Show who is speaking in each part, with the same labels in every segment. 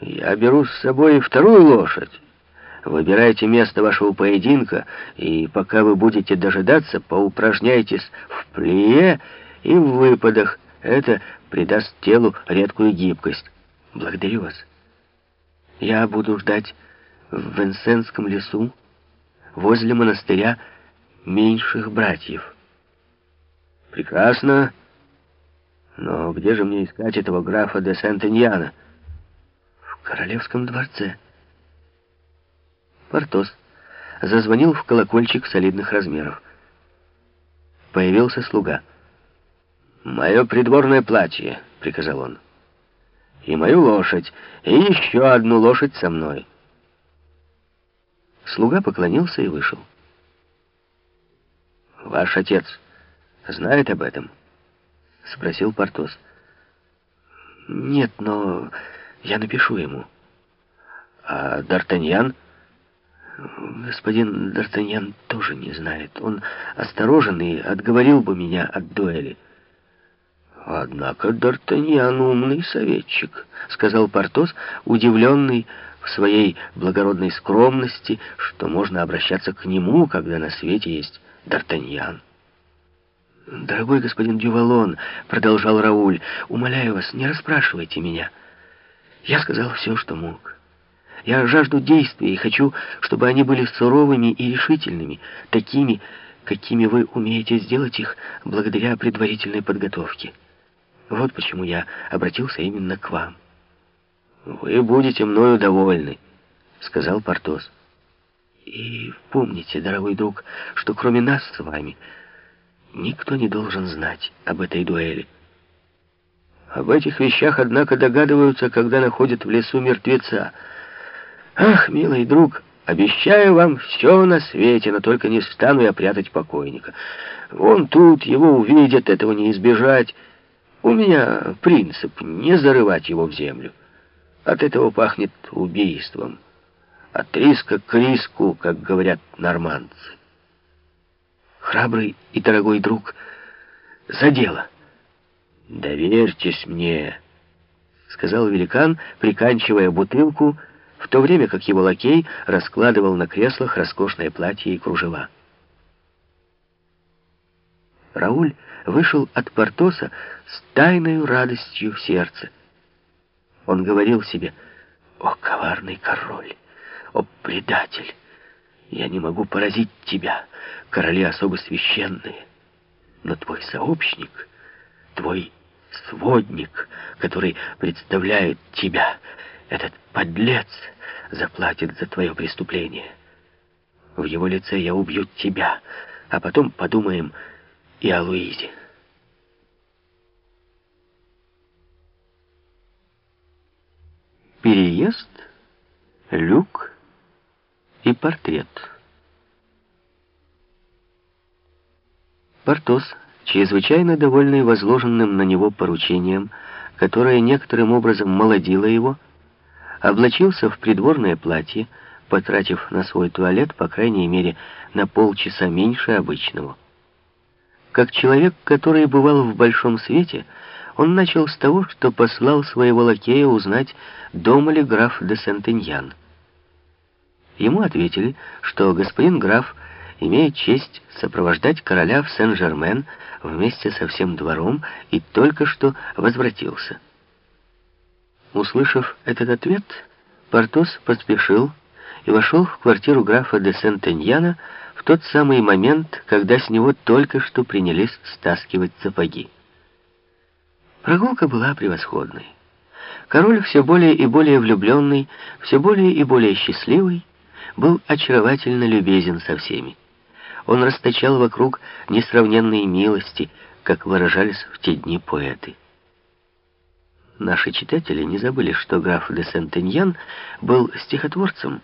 Speaker 1: Я беру с собой вторую лошадь. Выбирайте место вашего поединка, и пока вы будете дожидаться, поупражняйтесь в плие и в выпадах. Это придаст телу редкую гибкость. Благодарю вас. Я буду ждать в Венсенском лесу, возле монастыря меньших братьев. Прекрасно. Но где же мне искать этого графа де Сент-Иньяна? Королевском дворце. Портос зазвонил в колокольчик солидных размеров. Появился слуга. «Мое придворное платье», — приказал он. «И мою лошадь, и еще одну лошадь со мной». Слуга поклонился и вышел. «Ваш отец знает об этом?» — спросил Портос. «Нет, но я напишу ему». «А Д'Артаньян?» «Господин Д'Артаньян тоже не знает. Он осторожен и отговорил бы меня от дуэли». «Однако Д'Артаньян умный советчик», — сказал Портос, удивленный в своей благородной скромности, что можно обращаться к нему, когда на свете есть Д'Артаньян. «Дорогой господин Дювалон», — продолжал Рауль, — «умоляю вас, не расспрашивайте меня. Я сказал все, что мог. Я жажду действий и хочу, чтобы они были суровыми и решительными, такими, какими вы умеете сделать их благодаря предварительной подготовке. Вот почему я обратился именно к вам». «Вы будете мною довольны», — сказал Портос. «И помните, дорогой друг, что кроме нас с вами никто не должен знать об этой дуэли». Об этих вещах, однако, догадываются, когда находят в лесу мертвеца. Ах, милый друг, обещаю вам все на свете, но только не стану я прятать покойника. Вон тут его увидят, этого не избежать. У меня принцип не зарывать его в землю. От этого пахнет убийством. От риска к риску, как говорят нормандцы. Храбрый и дорогой друг, за дело. «Доверьтесь мне», — сказал великан, приканчивая бутылку, в то время как его лакей раскладывал на креслах роскошное платье и кружева. Рауль вышел от Портоса с тайной радостью в сердце. Он говорил себе, «О, коварный король! О, предатель! Я не могу поразить тебя, короли особо священные, но твой сообщник, твой сводник, который представляет тебя, этот подлец, заплатит за твое преступление. В его лице я убью тебя, а потом подумаем и о Луизе». Переезд, люк и портрет. Портос, чрезвычайно довольный возложенным на него поручением, которое некоторым образом молодило его, облачился в придворное платье, потратив на свой туалет, по крайней мере, на полчаса меньше обычного. Как человек, который бывал в большом свете, он начал с того, что послал своего лакея узнать, дома ли граф де Сентеньян. Ему ответили, что господин граф имеет честь сопровождать короля в Сен-Жермен вместе со всем двором и только что возвратился. Услышав этот ответ, Портос поспешил и вошел в квартиру графа де Сентеньяна в тот самый момент, когда с него только что принялись стаскивать сапоги. Прогулка была превосходной. Король, все более и более влюбленный, все более и более счастливый, был очаровательно любезен со всеми. Он расточал вокруг несравненные милости, как выражались в те дни поэты. Наши читатели не забыли, что граф де Сентеньян был стихотворцем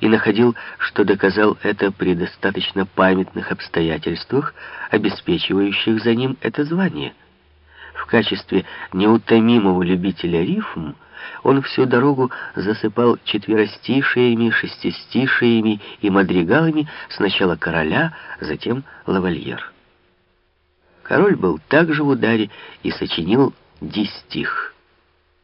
Speaker 1: и находил, что доказал это при достаточно памятных обстоятельствах, обеспечивающих за ним это звание — в качестве неутомимого любителя рифм он всю дорогу засыпал четверостишиями, шестистишиями и мадригалами сначала короля, затем лавальер. Король был также в ударе и сочинил дистих.